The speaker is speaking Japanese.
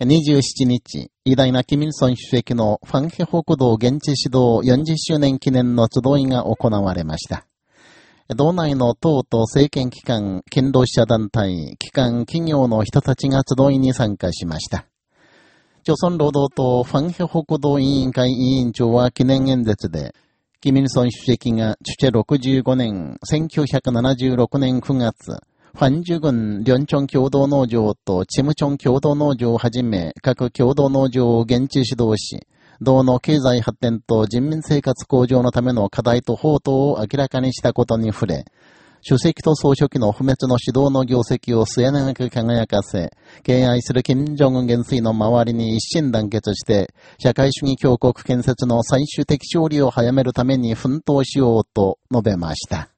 27日、偉大なキミルソン主席のファンヘ北道現地指導40周年記念の集いが行われました。道内の党と政権機関、勤労者団体、機関、企業の人たちが集いに参加しました。朝鮮労働党ファンヘ北道委員会委員長は記念演説で、キミルソン主席が、チュチェ65年、1976年9月、ファンジュ郡リョンチョン共同農場とチムチョン共同農場をはじめ、各共同農場を現地指導し、道の経済発展と人民生活向上のための課題と法等を明らかにしたことに触れ、主席と総書記の不滅の指導の業績を末永く輝かせ、敬愛する金正恩元帥の周りに一心団結して、社会主義強国建設の最終的勝利を早めるために奮闘しようと述べました。